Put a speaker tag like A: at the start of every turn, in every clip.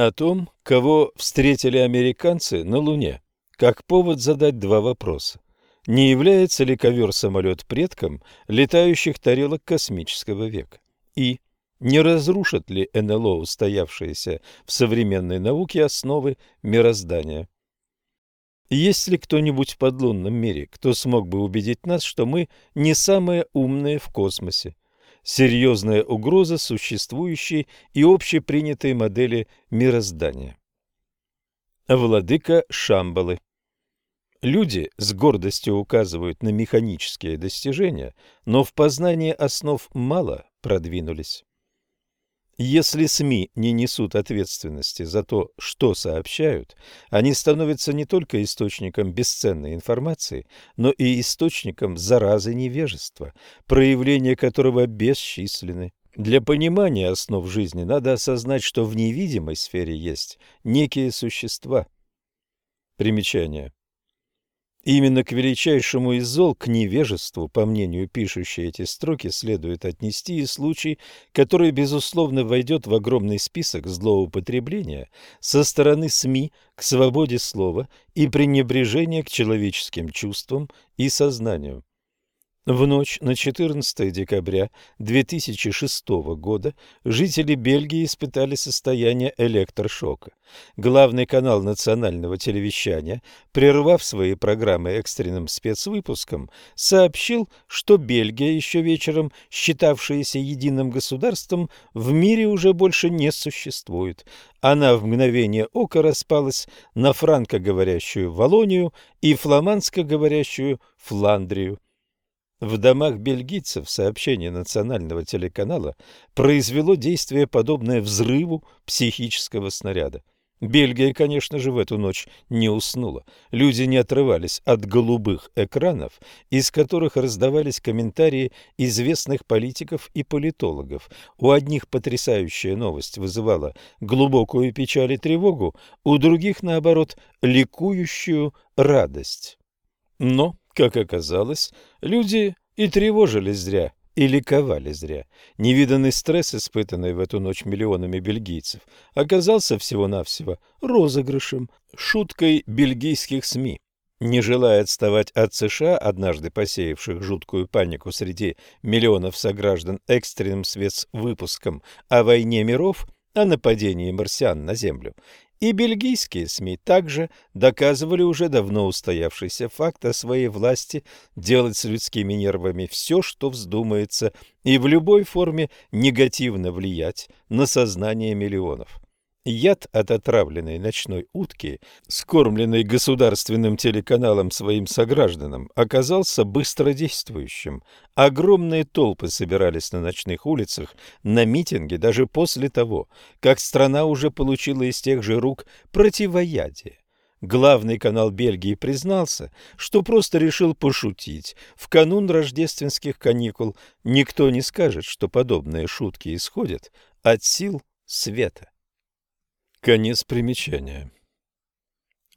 A: О том, кого встретили американцы на Луне, как повод задать два вопроса. Не является ли ковер-самолет предком летающих тарелок космического века? И не разрушат ли НЛО устоявшиеся в современной науке основы мироздания? Есть ли кто-нибудь в подлунном мире, кто смог бы убедить нас, что мы не самые умные в космосе? Серьезная угроза существующей и общепринятой модели мироздания. Владыка Шамбалы Люди с гордостью указывают на механические достижения, но в познании основ мало продвинулись. Если СМИ не несут ответственности за то, что сообщают, они становятся не только источником бесценной информации, но и источником заразы невежества, проявления которого бесчисленны. Для понимания основ жизни надо осознать, что в невидимой сфере есть некие существа. Примечание. Именно к величайшему из зол, к невежеству, по мнению пишущей эти строки, следует отнести и случай, который, безусловно, войдет в огромный список злоупотребления со стороны СМИ к свободе слова и пренебрежения к человеческим чувствам и сознанию. В ночь на 14 декабря 2006 года жители Бельгии испытали состояние электрошока. Главный канал национального телевещания, прервав свои программы экстренным спецвыпуском, сообщил, что Бельгия, еще вечером считавшаяся единым государством, в мире уже больше не существует. Она в мгновение ока распалась на франкоговорящую Волонию и фламандско-говорящую Фландрию. В домах бельгийцев сообщение национального телеканала произвело действие, подобное взрыву психического снаряда. Бельгия, конечно же, в эту ночь не уснула. Люди не отрывались от голубых экранов, из которых раздавались комментарии известных политиков и политологов. У одних потрясающая новость вызывала глубокую печаль и тревогу, у других, наоборот, ликующую радость. Но как оказалось, люди и тревожились зря, и ликовали зря. Невиданный стресс, испытанный в эту ночь миллионами бельгийцев, оказался всего-навсего розыгрышем, шуткой бельгийских СМИ. Не желая отставать от США, однажды посеявших жуткую панику среди миллионов сограждан экстренным спецвыпуском о войне миров, о нападении марсиан на Землю, и бельгийские СМИ также доказывали уже давно устоявшийся факт о своей власти делать с людскими нервами все, что вздумается, и в любой форме негативно влиять на сознание миллионов. Яд от отравленной ночной утки, скормленный государственным телеканалом своим согражданам, оказался быстродействующим. Огромные толпы собирались на ночных улицах на митинге даже после того, как страна уже получила из тех же рук противоядие. Главный канал Бельгии признался, что просто решил пошутить. В канун рождественских каникул никто не скажет, что подобные шутки исходят от сил света. Конец примечания.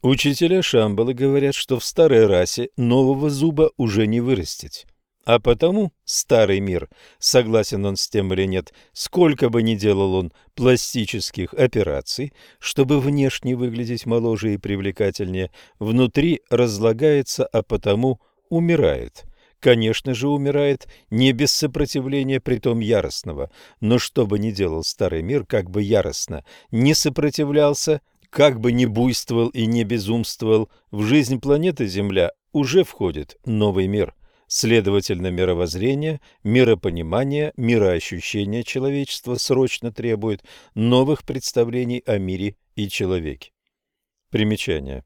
A: Учителя Шамбалы говорят, что в старой расе нового зуба уже не вырастить. А потому старый мир, согласен он с тем или нет, сколько бы ни делал он пластических операций, чтобы внешне выглядеть моложе и привлекательнее, внутри разлагается, а потому умирает конечно же, умирает не без сопротивления, притом яростного. Но что бы ни делал старый мир, как бы яростно не сопротивлялся, как бы ни буйствовал и не безумствовал, в жизнь планеты Земля уже входит новый мир. Следовательно, мировоззрение, миропонимание, мироощущение человечества срочно требует новых представлений о мире и человеке. Примечание.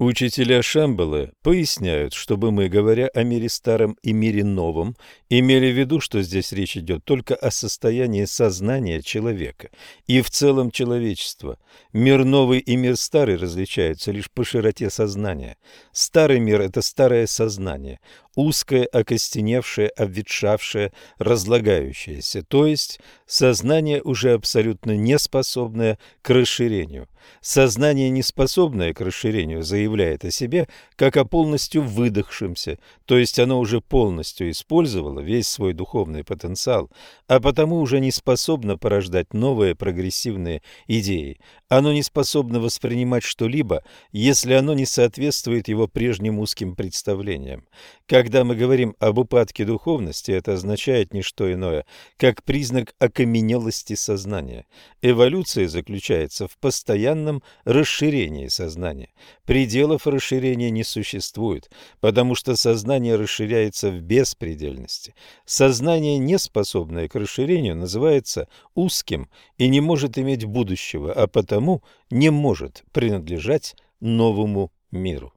A: Учителя Шамбалы поясняют, чтобы мы, говоря о мире старом и мире новом, имели в виду, что здесь речь идет только о состоянии сознания человека и в целом человечества. Мир новый и мир старый различаются лишь по широте сознания. Старый мир – это старое сознание, узкое, окостеневшее, обветшавшее, разлагающееся, то есть сознание уже абсолютно неспособное к расширению – Сознание, не способное к расширению, заявляет о себе как о полностью выдохшемся, то есть оно уже полностью использовало весь свой духовный потенциал, а потому уже не способно порождать новые прогрессивные идеи. Оно не способно воспринимать что-либо, если оно не соответствует его прежним узким представлениям. Когда мы говорим об упадке духовности, это означает не что иное, как признак окаменелости сознания. Эволюция заключается в постоянном расширении сознания. Пределов расширения не существует, потому что сознание расширяется в беспредельности. Сознание, не способное к расширению, называется узким и не может иметь будущего, а потому не может принадлежать новому миру.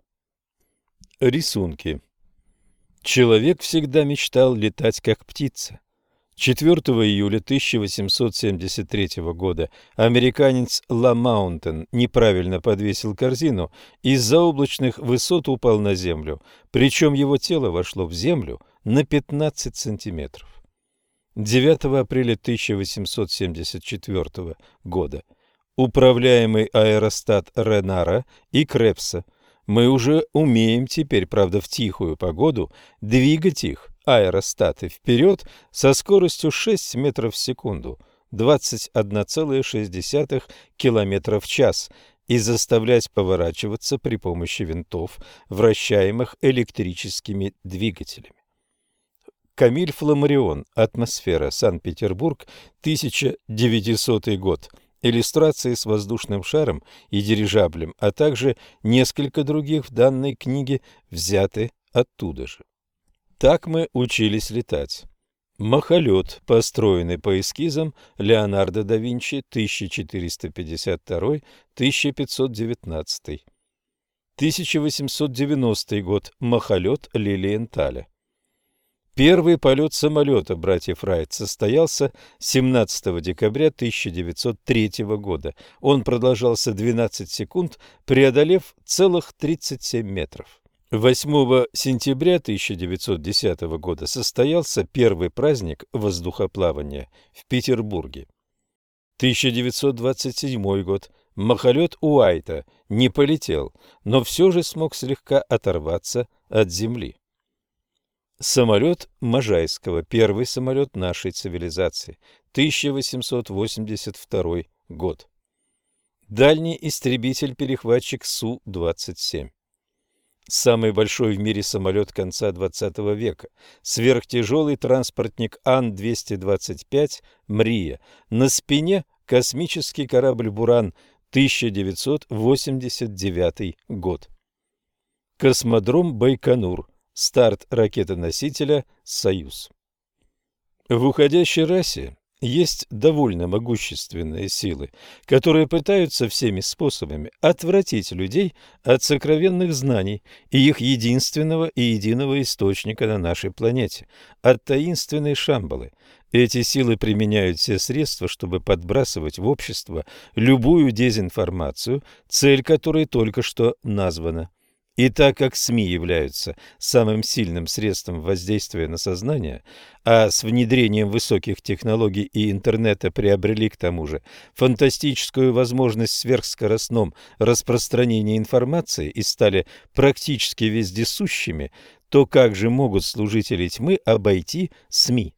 A: Рисунки Человек всегда мечтал летать как птица. 4 июля 1873 года американец Ла Маунтен неправильно подвесил корзину и из заоблачных высот упал на землю, причем его тело вошло в землю на 15 сантиметров. 9 апреля 1874 года управляемый аэростат Ренара и Крепса – мы уже умеем теперь, правда в тихую погоду, двигать их, аэростаты, вперед со скоростью 6 метров в секунду, 21,6 км в час, и заставлять поворачиваться при помощи винтов, вращаемых электрическими двигателями. Камиль Фламарион. Атмосфера. Санкт-Петербург. 1900 год иллюстрации с воздушным шаром и дирижаблем, а также несколько других в данной книге взяты оттуда же. Так мы учились летать. Махолет, построенный по эскизам Леонардо да Винчи 1452-1519. 1890 год. Махолет Лилиенталя. Первый полет самолета братьев Райт состоялся 17 декабря 1903 года. Он продолжался 12 секунд, преодолев целых 37 метров. 8 сентября 1910 года состоялся первый праздник воздухоплавания в Петербурге. 1927 год. Махолет Уайта не полетел, но все же смог слегка оторваться от земли. Самолет Можайского, первый самолет нашей цивилизации, 1882 год. Дальний истребитель-перехватчик Су-27. Самый большой в мире самолет конца XX века. Сверхтяжелый транспортник Ан-225 «Мрия». На спине космический корабль «Буран», 1989 год. Космодром Байконур, Старт ракетоносителя «Союз». В уходящей расе есть довольно могущественные силы, которые пытаются всеми способами отвратить людей от сокровенных знаний и их единственного и единого источника на нашей планете, от таинственной Шамбалы. Эти силы применяют все средства, чтобы подбрасывать в общество любую дезинформацию, цель которой только что названа. И так как СМИ являются самым сильным средством воздействия на сознание, а с внедрением высоких технологий и интернета приобрели к тому же фантастическую возможность сверхскоростном распространения информации и стали практически вездесущими, то как же могут служители тьмы обойти СМИ?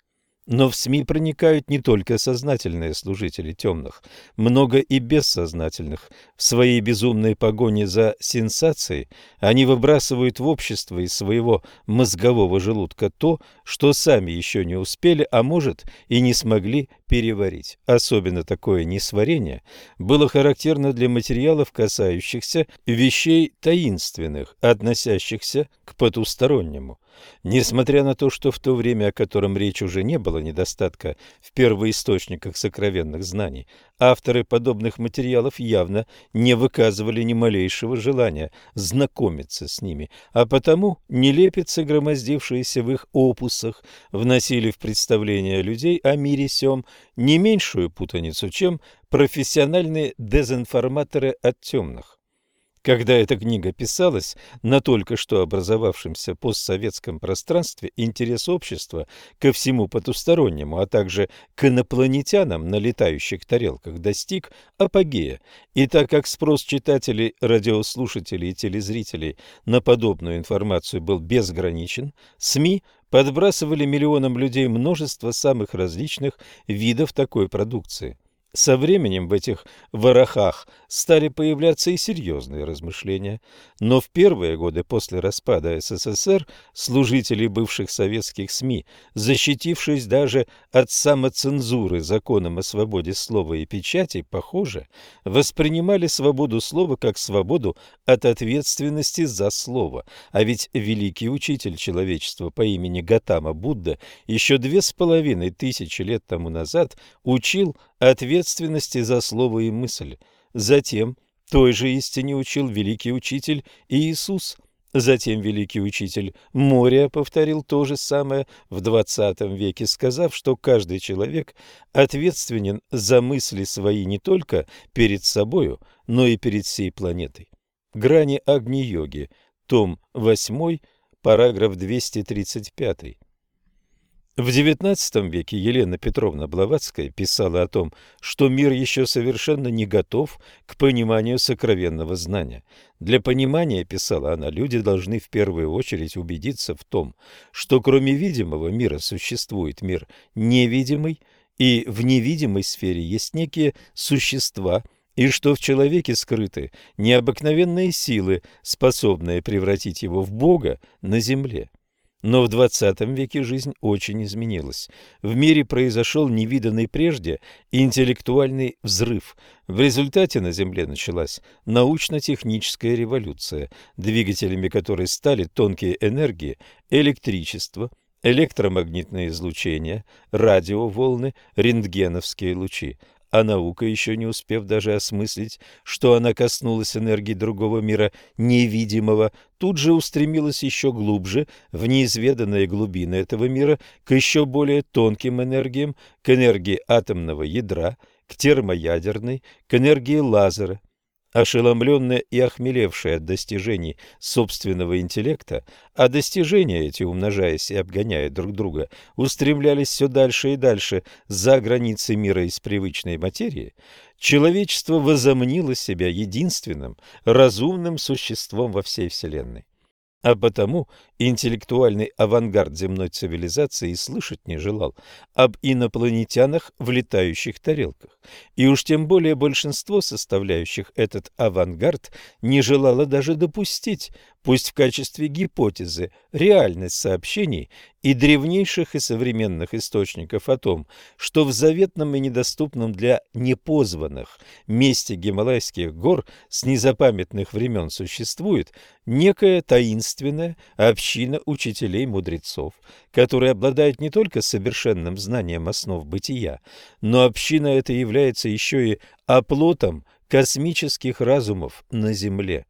A: Но в СМИ проникают не только сознательные служители темных, много и бессознательных. В своей безумной погоне за сенсацией они выбрасывают в общество из своего мозгового желудка то, что сами еще не успели, а может и не смогли переварить. Особенно такое несварение было характерно для материалов, касающихся вещей таинственных, относящихся к потустороннему. Несмотря на то, что в то время, о котором речь уже не было недостатка в первоисточниках сокровенных знаний, авторы подобных материалов явно не выказывали ни малейшего желания знакомиться с ними, а потому нелепицы, громоздившиеся в их опусах, вносили в представление людей о мире сём не меньшую путаницу, чем профессиональные дезинформаторы от темных. Когда эта книга писалась, на только что образовавшемся постсоветском пространстве интерес общества ко всему потустороннему, а также к инопланетянам на летающих тарелках достиг апогея. И так как спрос читателей, радиослушателей и телезрителей на подобную информацию был безграничен, СМИ подбрасывали миллионам людей множество самых различных видов такой продукции. Со временем в этих ворохах стали появляться и серьезные размышления, но в первые годы после распада СССР служители бывших советских СМИ, защитившись даже от самоцензуры законом о свободе слова и печати, похоже, воспринимали свободу слова как свободу от ответственности за слово. А ведь великий учитель человечества по имени Гатама Будда еще две с половиной тысячи лет тому назад учил ответственности за слово и мысль. Затем той же истине учил великий учитель Иисус. Затем великий учитель Мория повторил то же самое в XX веке, сказав, что каждый человек ответственен за мысли свои не только перед собою, но и перед всей планетой. Грани Агни-йоги, том 8, параграф 235. В XIX веке Елена Петровна Блаватская писала о том, что мир еще совершенно не готов к пониманию сокровенного знания. Для понимания, писала она, люди должны в первую очередь убедиться в том, что кроме видимого мира существует мир невидимый, и в невидимой сфере есть некие существа, и что в человеке скрыты необыкновенные силы, способные превратить его в Бога на земле. Но в XX веке жизнь очень изменилась. В мире произошел невиданный прежде интеллектуальный взрыв. В результате на Земле началась научно-техническая революция, двигателями которой стали тонкие энергии, электричество, электромагнитное излучение, радиоволны, рентгеновские лучи а наука, еще не успев даже осмыслить, что она коснулась энергии другого мира невидимого, тут же устремилась еще глубже в неизведанные глубины этого мира, к еще более тонким энергиям, к энергии атомного ядра, к термоядерной, к энергии лазера – ошеломленная и охмелевшая от достижений собственного интеллекта, а достижения эти, умножаясь и обгоняя друг друга, устремлялись все дальше и дальше за границы мира из привычной материи, человечество возомнило себя единственным разумным существом во всей Вселенной. А потому интеллектуальный авангард земной цивилизации и слышать не желал об инопланетянах в летающих тарелках. И уж тем более большинство составляющих этот авангард не желало даже допустить, пусть в качестве гипотезы, реальность сообщений и древнейших и современных источников о том, что в заветном и недоступном для непозванных месте Гималайских гор с незапамятных времен существует некая таинственная община учителей-мудрецов, которые обладают не только совершенным знанием основ бытия, но община эта является еще и оплотом космических разумов на Земле.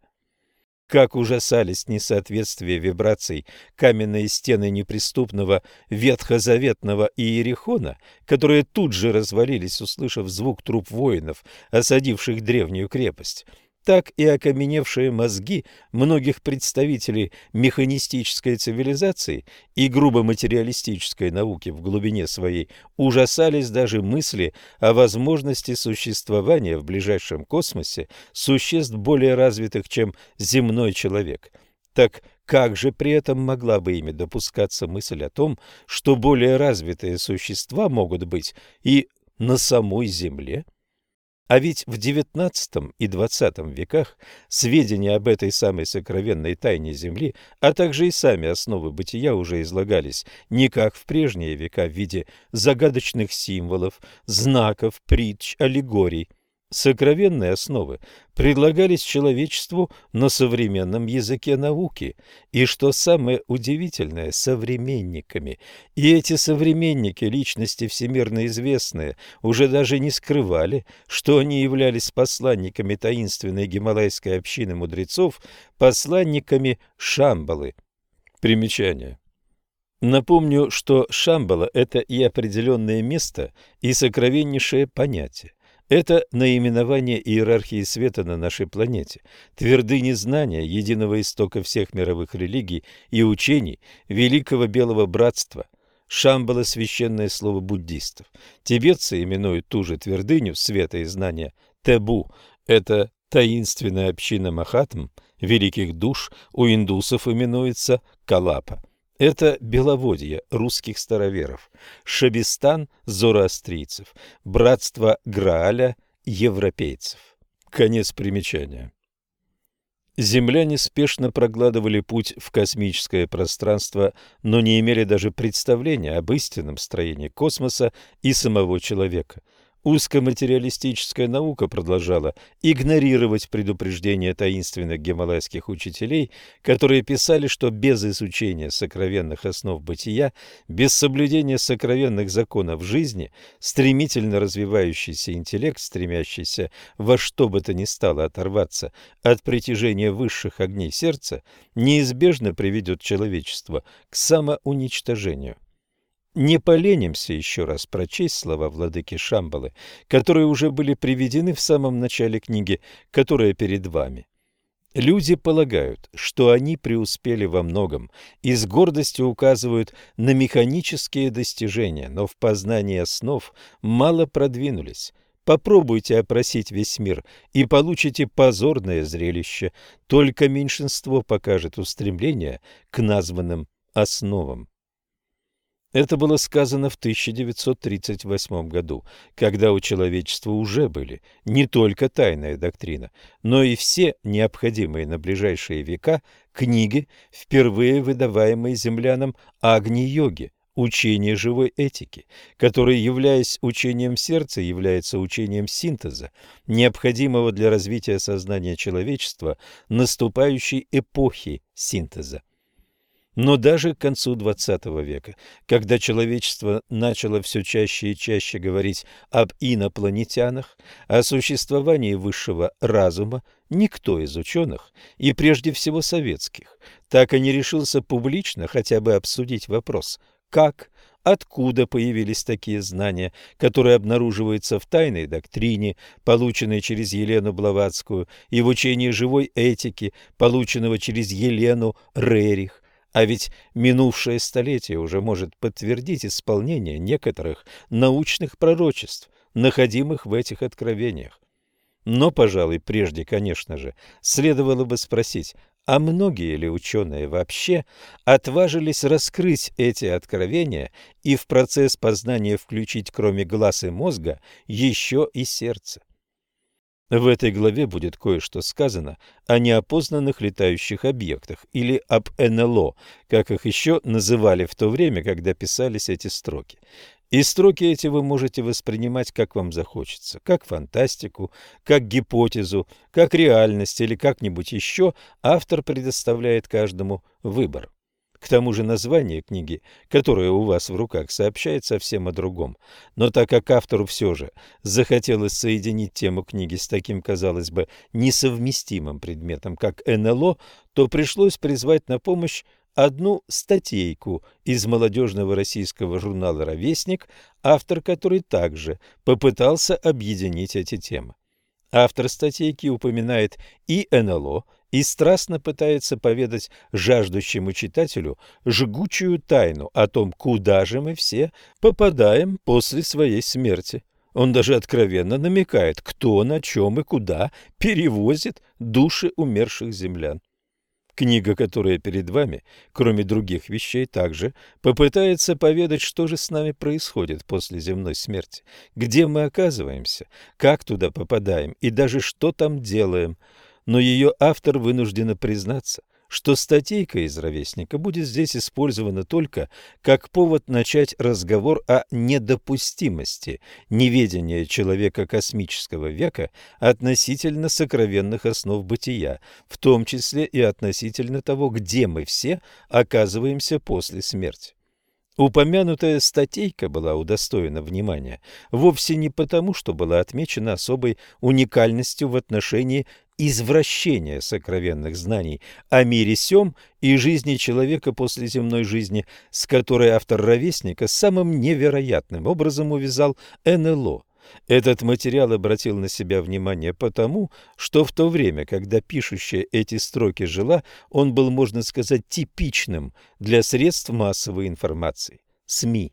A: Как ужасались несоответствие вибраций каменные стены неприступного ветхозаветного Иерихона, которые тут же развалились, услышав звук труп воинов, осадивших древнюю крепость – так и окаменевшие мозги многих представителей механистической цивилизации и грубо материалистической науки в глубине своей ужасались даже мысли о возможности существования в ближайшем космосе существ более развитых, чем земной человек. Так как же при этом могла бы ими допускаться мысль о том, что более развитые существа могут быть и на самой Земле? А ведь в XIX и XX веках сведения об этой самой сокровенной тайне Земли, а также и сами основы бытия уже излагались не как в прежние века в виде загадочных символов, знаков, притч, аллегорий – Сокровенные основы предлагались человечеству на современном языке науки, и, что самое удивительное, современниками. И эти современники, личности всемирно известные, уже даже не скрывали, что они являлись посланниками таинственной гималайской общины мудрецов, посланниками Шамбалы. Примечание. Напомню, что Шамбала – это и определенное место, и сокровеннейшее понятие. Это наименование иерархии света на нашей планете, твердыни знания, единого истока всех мировых религий и учений, великого белого братства. Шамбала – священное слово буддистов. Тибетцы именуют ту же твердыню света и знания Тебу. Это таинственная община Махатм, великих душ, у индусов именуется Калапа. Это беловодье русских староверов, Шабистан зороастрийцев, братство Грааля европейцев. Конец примечания. Земляне спешно прокладывали путь в космическое пространство, но не имели даже представления об истинном строении космоса и самого человека – Узкоматериалистическая наука продолжала игнорировать предупреждения таинственных гималайских учителей, которые писали, что без изучения сокровенных основ бытия, без соблюдения сокровенных законов жизни, стремительно развивающийся интеллект, стремящийся во что бы то ни стало оторваться от притяжения высших огней сердца, неизбежно приведет человечество к самоуничтожению. Не поленимся еще раз прочесть слова владыки Шамбалы, которые уже были приведены в самом начале книги, которая перед вами. Люди полагают, что они преуспели во многом и с гордостью указывают на механические достижения, но в познании основ мало продвинулись. Попробуйте опросить весь мир и получите позорное зрелище. Только меньшинство покажет устремление к названным основам. Это было сказано в 1938 году, когда у человечества уже были не только тайная доктрина, но и все необходимые на ближайшие века книги, впервые выдаваемые землянам Агни-йоги, учение живой этики, которое, являясь учением сердца, является учением синтеза, необходимого для развития сознания человечества наступающей эпохи синтеза. Но даже к концу XX века, когда человечество начало все чаще и чаще говорить об инопланетянах, о существовании высшего разума, никто из ученых, и прежде всего советских, так и не решился публично хотя бы обсудить вопрос, как, откуда появились такие знания, которые обнаруживаются в тайной доктрине, полученной через Елену Блаватскую, и в учении живой этики, полученного через Елену Рерих, а ведь минувшее столетие уже может подтвердить исполнение некоторых научных пророчеств, находимых в этих откровениях. Но, пожалуй, прежде, конечно же, следовало бы спросить, а многие ли ученые вообще отважились раскрыть эти откровения и в процесс познания включить, кроме глаз и мозга, еще и сердце? В этой главе будет кое-что сказано о неопознанных летающих объектах или об НЛО, как их еще называли в то время, когда писались эти строки. И строки эти вы можете воспринимать как вам захочется, как фантастику, как гипотезу, как реальность или как-нибудь еще, автор предоставляет каждому выбор. К тому же название книги, которое у вас в руках, сообщает совсем о другом. Но так как автору все же захотелось соединить тему книги с таким, казалось бы, несовместимым предметом, как НЛО, то пришлось призвать на помощь одну статейку из молодежного российского журнала «Ровесник», автор которой также попытался объединить эти темы. Автор статейки упоминает и НЛО, и страстно пытается поведать жаждущему читателю жгучую тайну о том, куда же мы все попадаем после своей смерти. Он даже откровенно намекает, кто, на чем и куда перевозит души умерших землян. Книга, которая перед вами, кроме других вещей, также попытается поведать, что же с нами происходит после земной смерти, где мы оказываемся, как туда попадаем и даже что там делаем – но ее автор вынуждена признаться, что статейка из «Ровесника» будет здесь использована только как повод начать разговор о недопустимости неведения человека космического века относительно сокровенных основ бытия, в том числе и относительно того, где мы все оказываемся после смерти. Упомянутая статейка была удостоена внимания вовсе не потому, что была отмечена особой уникальностью в отношении извращения сокровенных знаний о мире сём и жизни человека после земной жизни, с которой автор «Ровесника» самым невероятным образом увязал НЛО. Этот материал обратил на себя внимание потому, что в то время, когда пишущая эти строки жила, он был, можно сказать, типичным для средств массовой информации – СМИ.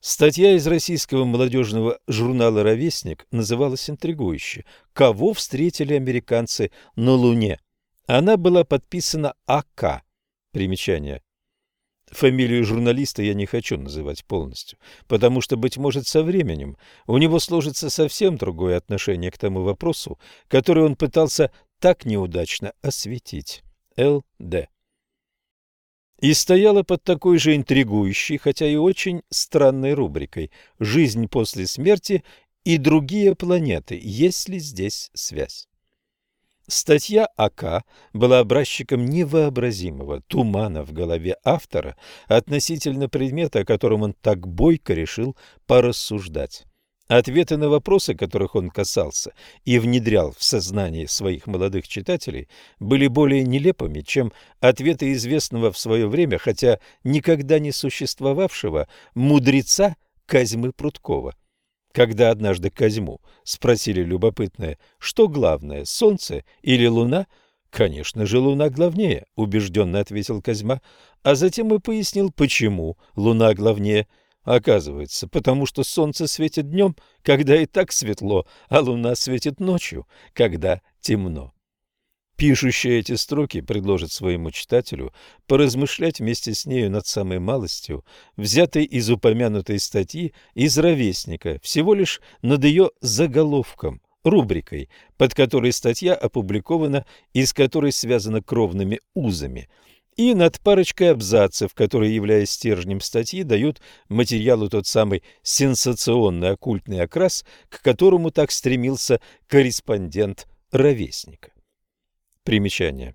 A: Статья из российского молодежного журнала «Ровесник» называлась интригующе «Кого встретили американцы на Луне?». Она была подписана А.К. Примечание. Фамилию журналиста я не хочу называть полностью, потому что, быть может, со временем у него сложится совсем другое отношение к тому вопросу, который он пытался так неудачно осветить. Л.Д. И стояла под такой же интригующей, хотя и очень странной рубрикой «Жизнь после смерти и другие планеты. Есть ли здесь связь?» Статья АК была образчиком невообразимого тумана в голове автора относительно предмета, о котором он так бойко решил порассуждать. Ответы на вопросы, которых он касался и внедрял в сознание своих молодых читателей, были более нелепыми, чем ответы известного в свое время, хотя никогда не существовавшего, мудреца Козьмы Пруткова. Когда однажды Козьму спросили любопытное, что главное, солнце или луна, «Конечно же, луна главнее», — убежденно ответил Козьма, а затем и пояснил, почему луна главнее. Оказывается, потому что солнце светит днем, когда и так светло, а луна светит ночью, когда темно. Пишущий эти строки предложит своему читателю поразмышлять вместе с нею над самой малостью, взятой из упомянутой статьи из «Ровесника», всего лишь над ее заголовком, рубрикой, под которой статья опубликована и с которой связана кровными узами, и над парочкой абзацев, которые, являясь стержнем статьи, дают материалу тот самый сенсационный оккультный окрас, к которому так стремился корреспондент «Ровесника». Примечание.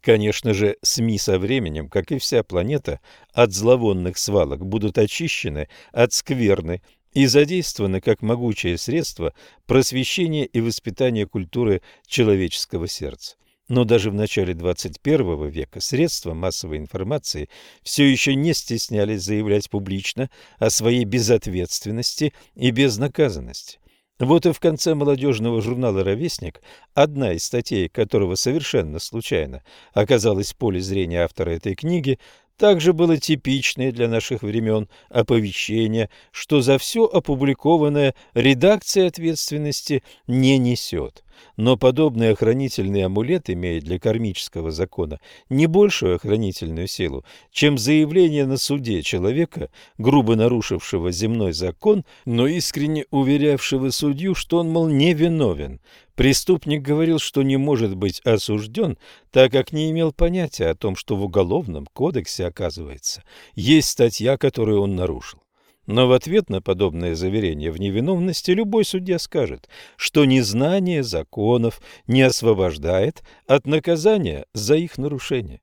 A: Конечно же, СМИ со временем, как и вся планета, от зловонных свалок будут очищены от скверны и задействованы как могучее средство просвещения и воспитания культуры человеческого сердца. Но даже в начале 21 века средства массовой информации все еще не стеснялись заявлять публично о своей безответственности и безнаказанности. Вот и в конце молодежного журнала «Ровесник» одна из статей, которого совершенно случайно оказалась в поле зрения автора этой книги, также было типичное для наших времен оповещение, что за все опубликованное редакция ответственности не несет. Но подобный охранительный амулет имеет для кармического закона не большую охранительную силу, чем заявление на суде человека, грубо нарушившего земной закон, но искренне уверявшего судью, что он, мол, невиновен. Преступник говорил, что не может быть осужден, так как не имел понятия о том, что в Уголовном кодексе, оказывается, есть статья, которую он нарушил. Но в ответ на подобное заверение в невиновности любой судья скажет, что незнание законов не освобождает от наказания за их нарушение.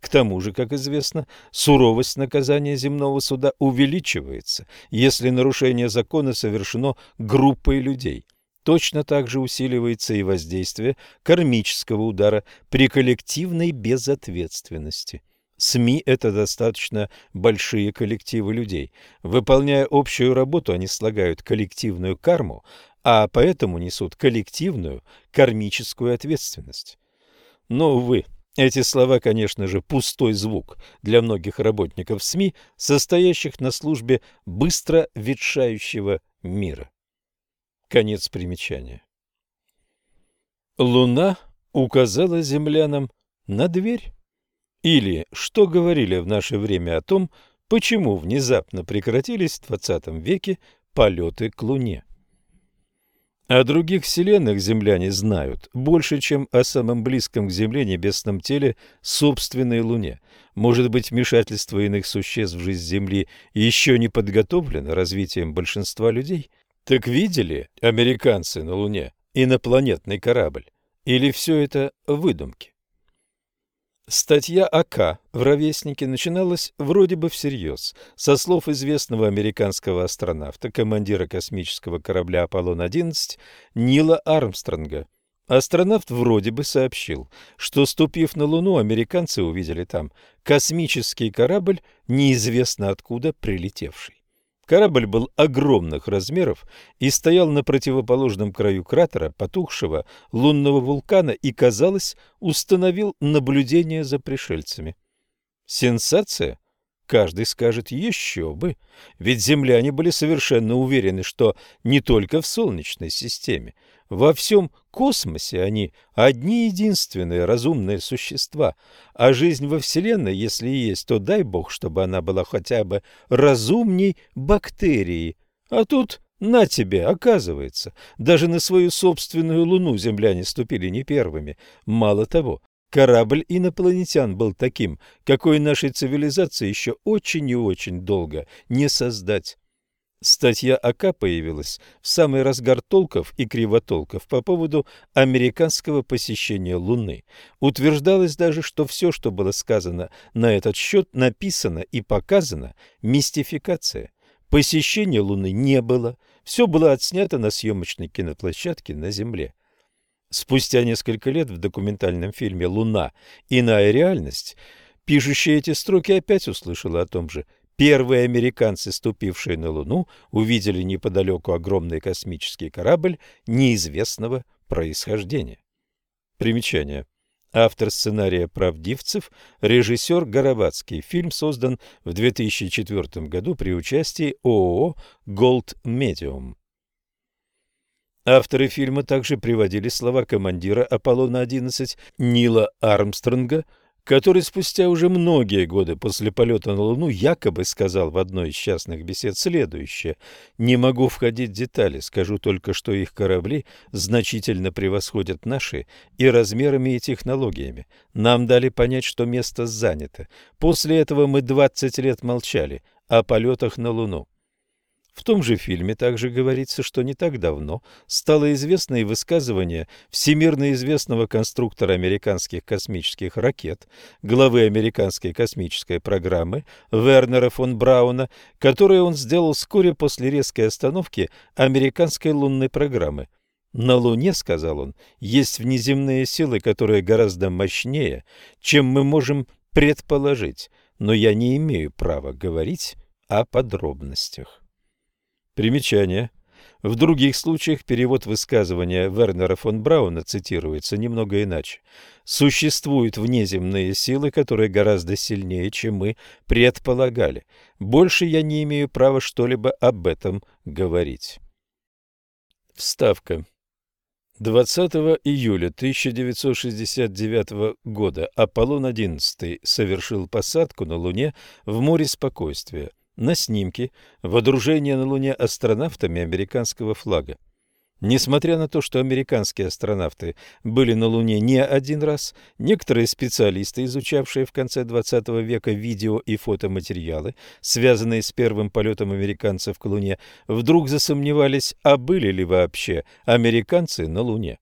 A: К тому же, как известно, суровость наказания земного суда увеличивается, если нарушение закона совершено группой людей. Точно так же усиливается и воздействие кармического удара при коллективной безответственности. СМИ – это достаточно большие коллективы людей. Выполняя общую работу, они слагают коллективную карму, а поэтому несут коллективную кармическую ответственность. Но, увы, эти слова, конечно же, пустой звук для многих работников СМИ, состоящих на службе быстро ветшающего мира. Конец примечания. Луна указала землянам на дверь. Или что говорили в наше время о том, почему внезапно прекратились в XX веке полеты к Луне. О других вселенных земляне знают больше, чем о самом близком к Земле небесном теле собственной Луне. Может быть, вмешательство иных существ в жизнь Земли еще не подготовлено развитием большинства людей? Так видели американцы на Луне инопланетный корабль? Или все это выдумки? Статья АК в «Ровеснике» начиналась вроде бы всерьез, со слов известного американского астронавта, командира космического корабля «Аполлон-11» Нила Армстронга. Астронавт вроде бы сообщил, что, ступив на Луну, американцы увидели там космический корабль, неизвестно откуда прилетевший. Корабль был огромных размеров и стоял на противоположном краю кратера потухшего лунного вулкана и, казалось, установил наблюдение за пришельцами. Сенсация? Каждый скажет «еще бы», ведь земляне были совершенно уверены, что не только в Солнечной системе, во всем космосе они одни единственные разумные существа, а жизнь во Вселенной, если и есть, то дай Бог, чтобы она была хотя бы разумней бактерии. А тут на тебе, оказывается, даже на свою собственную Луну земляне ступили не первыми. Мало того, Корабль инопланетян был таким, какой нашей цивилизации еще очень и очень долго не создать. Статья АК появилась в самый разгар толков и кривотолков по поводу американского посещения Луны. Утверждалось даже, что все, что было сказано на этот счет, написано и показано – мистификация. Посещения Луны не было, все было отснято на съемочной киноплощадке на Земле. Спустя несколько лет в документальном фильме «Луна. Иная реальность» пишущая эти строки опять услышала о том же. Первые американцы, ступившие на Луну, увидели неподалеку огромный космический корабль неизвестного происхождения. Примечание. Автор сценария «Правдивцев», режиссер Горовацкий. Фильм создан в 2004 году при участии ООО «Голд Медиум». Авторы фильма также приводили слова командира Аполлона-11 Нила Армстронга, который спустя уже многие годы после полета на Луну якобы сказал в одной из частных бесед следующее «Не могу входить в детали, скажу только, что их корабли значительно превосходят наши и размерами, и технологиями. Нам дали понять, что место занято. После этого мы 20 лет молчали о полетах на Луну. В том же фильме также говорится, что не так давно стало известно и высказывание всемирно известного конструктора американских космических ракет, главы американской космической программы Вернера фон Брауна, которое он сделал вскоре после резкой остановки американской лунной программы. На Луне, сказал он, есть внеземные силы, которые гораздо мощнее, чем мы можем предположить, но я не имею права говорить о подробностях. Примечание. В других случаях перевод высказывания Вернера фон Брауна цитируется немного иначе. Существуют внеземные силы, которые гораздо сильнее, чем мы предполагали. Больше я не имею права что-либо об этом говорить. Вставка. 20 июля 1969 года Аполлон-11 совершил посадку на Луне в море спокойствия. На снимке водружение на Луне астронавтами американского флага. Несмотря на то, что американские астронавты были на Луне не один раз, некоторые специалисты, изучавшие в конце XX века видео и фотоматериалы, связанные с первым полетом американцев к Луне, вдруг засомневались, а были ли вообще американцы на Луне.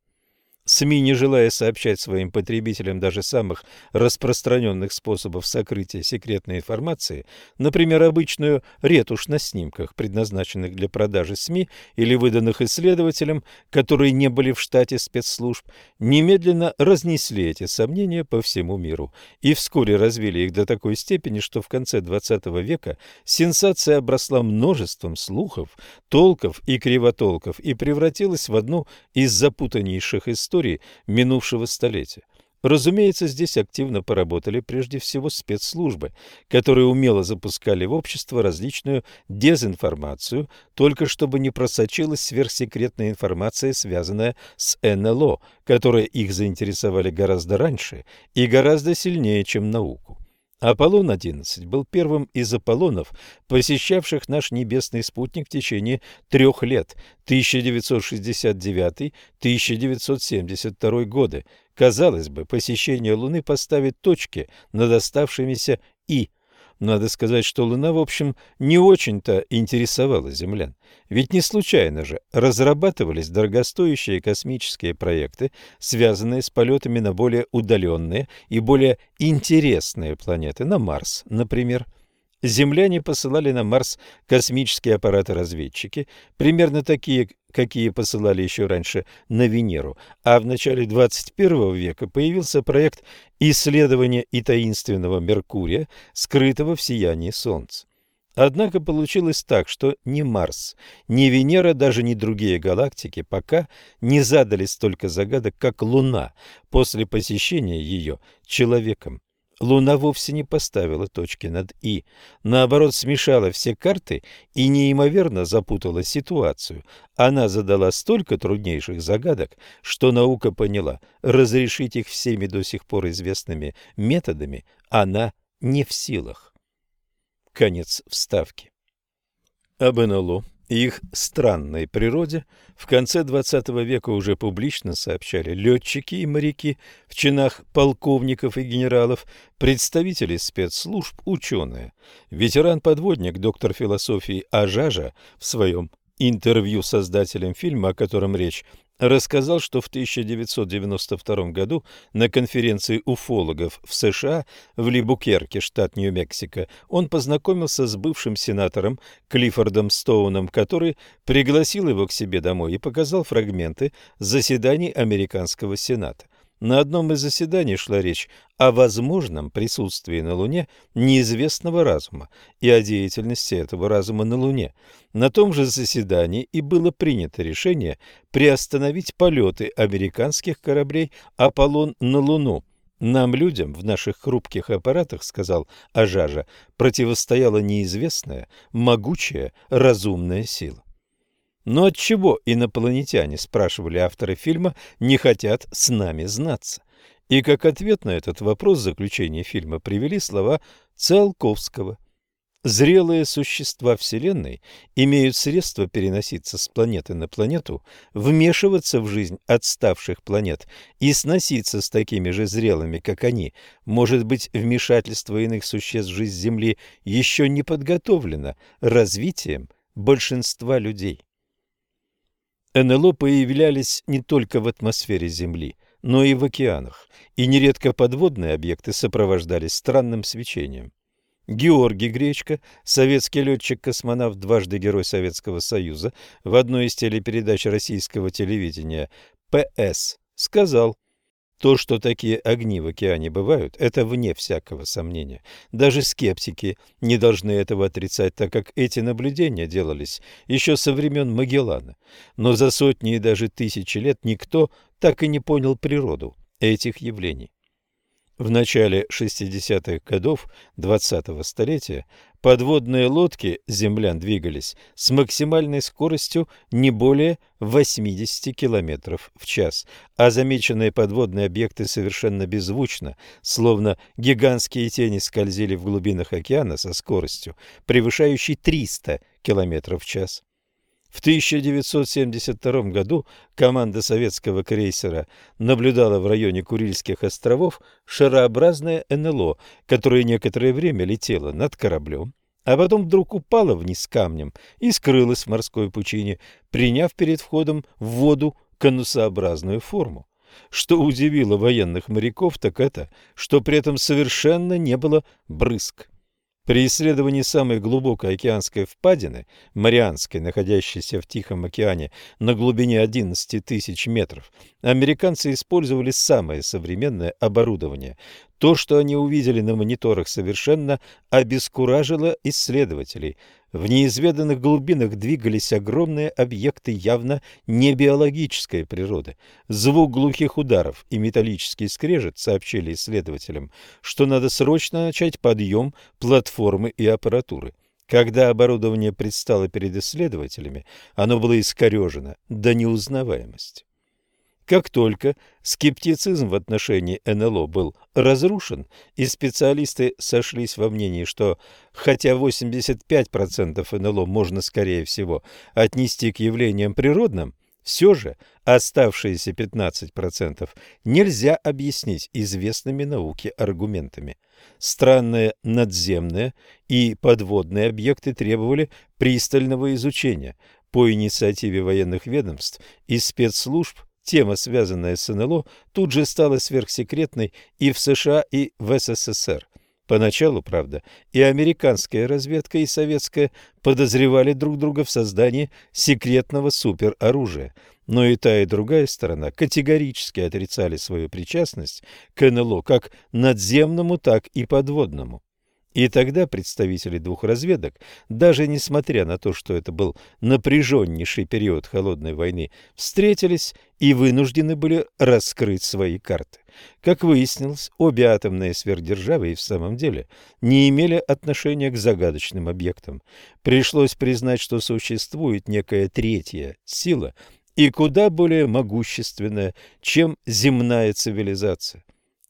A: СМИ, не желая сообщать своим потребителям даже самых распространенных способов сокрытия секретной информации, например, обычную ретушь на снимках, предназначенных для продажи СМИ или выданных исследователям, которые не были в штате спецслужб, немедленно разнесли эти сомнения по всему миру и вскоре развили их до такой степени, что в конце XX века сенсация обросла множеством слухов, толков и кривотолков и превратилась в одну из запутаннейших историй истории минувшего столетия. Разумеется, здесь активно поработали прежде всего спецслужбы, которые умело запускали в общество различную дезинформацию, только чтобы не просочилась сверхсекретная информация, связанная с НЛО, которая их заинтересовали гораздо раньше и гораздо сильнее, чем науку. Аполлон-11 был первым из Аполлонов, посещавших наш небесный спутник в течение трех лет, 1969-1972 годы. Казалось бы, посещение Луны поставит точки над оставшимися «и», надо сказать, что Луна, в общем, не очень-то интересовала землян. Ведь не случайно же разрабатывались дорогостоящие космические проекты, связанные с полетами на более удаленные и более интересные планеты, на Марс, например. Земляне посылали на Марс космические аппараты-разведчики, примерно такие, какие посылали еще раньше на Венеру, а в начале 21 века появился проект исследования и таинственного Меркурия, скрытого в сиянии Солнца. Однако получилось так, что ни Марс, ни Венера, даже ни другие галактики пока не задали столько загадок, как Луна после посещения ее человеком. Луна вовсе не поставила точки над «и», наоборот, смешала все карты и неимоверно запутала ситуацию. Она задала столько труднейших загадок, что наука поняла, разрешить их всеми до сих пор известными методами она не в силах. Конец вставки. Об НЛО их странной природе в конце XX века уже публично сообщали летчики и моряки в чинах полковников и генералов, представители спецслужб, ученые. Ветеран-подводник, доктор философии Ажажа в своем интервью создателям фильма, о котором речь, рассказал, что в 1992 году на конференции уфологов в США в Либукерке, штат Нью-Мексико, он познакомился с бывшим сенатором Клиффордом Стоуном, который пригласил его к себе домой и показал фрагменты заседаний американского сената. На одном из заседаний шла речь о возможном присутствии на Луне неизвестного разума и о деятельности этого разума на Луне. На том же заседании и было принято решение приостановить полеты американских кораблей «Аполлон» на Луну. Нам, людям, в наших хрупких аппаратах, сказал Ажажа, противостояла неизвестная, могучая, разумная сила. Но отчего инопланетяне, спрашивали авторы фильма, не хотят с нами знаться? И как ответ на этот вопрос заключение фильма привели слова Циолковского. Зрелые существа Вселенной имеют средства переноситься с планеты на планету, вмешиваться в жизнь отставших планет и сноситься с такими же зрелыми, как они. Может быть, вмешательство иных существ в жизнь Земли еще не подготовлено развитием большинства людей. НЛО появлялись не только в атмосфере Земли, но и в океанах, и нередко подводные объекты сопровождались странным свечением. Георгий Гречко, советский летчик-космонавт, дважды Герой Советского Союза, в одной из телепередач российского телевидения «ПС» сказал, то, что такие огни в океане бывают, это вне всякого сомнения. Даже скептики не должны этого отрицать, так как эти наблюдения делались еще со времен Магеллана. Но за сотни и даже тысячи лет никто так и не понял природу этих явлений. В начале 60-х годов 20-го столетия подводные лодки землян двигались с максимальной скоростью не более 80 км в час, а замеченные подводные объекты совершенно беззвучно, словно гигантские тени скользили в глубинах океана со скоростью, превышающей 300 км в час. В 1972 году команда советского крейсера наблюдала в районе Курильских островов шарообразное НЛО, которое некоторое время летело над кораблем, а потом вдруг упало вниз камнем и скрылось в морской пучине, приняв перед входом в воду конусообразную форму. Что удивило военных моряков, так это, что при этом совершенно не было брызг. При исследовании самой глубокой океанской впадины, Марианской, находящейся в Тихом океане на глубине 11 тысяч метров, американцы использовали самое современное оборудование. То, что они увидели на мониторах, совершенно обескуражило исследователей. В неизведанных глубинах двигались огромные объекты явно не биологической природы. Звук глухих ударов и металлический скрежет сообщили исследователям, что надо срочно начать подъем платформы и аппаратуры. Когда оборудование предстало перед исследователями, оно было искорежено до неузнаваемости. Как только скептицизм в отношении НЛО был разрушен, и специалисты сошлись во мнении, что хотя 85% НЛО можно, скорее всего, отнести к явлениям природным, все же оставшиеся 15% нельзя объяснить известными науке аргументами. Странные надземные и подводные объекты требовали пристального изучения. По инициативе военных ведомств и спецслужб Тема, связанная с НЛО, тут же стала сверхсекретной и в США, и в СССР. Поначалу, правда, и американская разведка, и советская подозревали друг друга в создании секретного супероружия, но и та, и другая сторона категорически отрицали свою причастность к НЛО как надземному, так и подводному. И тогда представители двух разведок, даже несмотря на то, что это был напряженнейший период холодной войны, встретились и вынуждены были раскрыть свои карты. Как выяснилось, обе атомные сверхдержавы и в самом деле не имели отношения к загадочным объектам. Пришлось признать, что существует некая третья сила и куда более могущественная, чем земная цивилизация.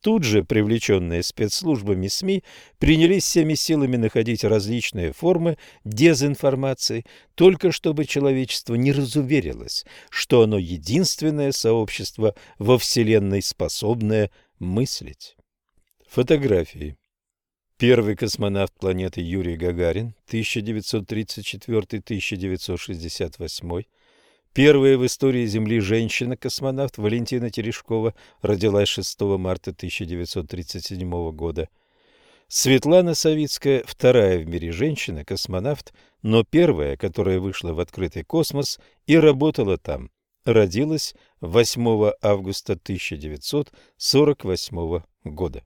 A: Тут же привлеченные спецслужбами СМИ принялись всеми силами находить различные формы дезинформации, только чтобы человечество не разуверилось, что оно единственное сообщество во Вселенной, способное мыслить. Фотографии. Первый космонавт планеты Юрий Гагарин, 1934-1968 Первая в истории Земли женщина-космонавт Валентина Терешкова родилась 6 марта 1937 года. Светлана Савицкая – вторая в мире женщина-космонавт, но первая, которая вышла в открытый космос и работала там. Родилась 8 августа 1948 года.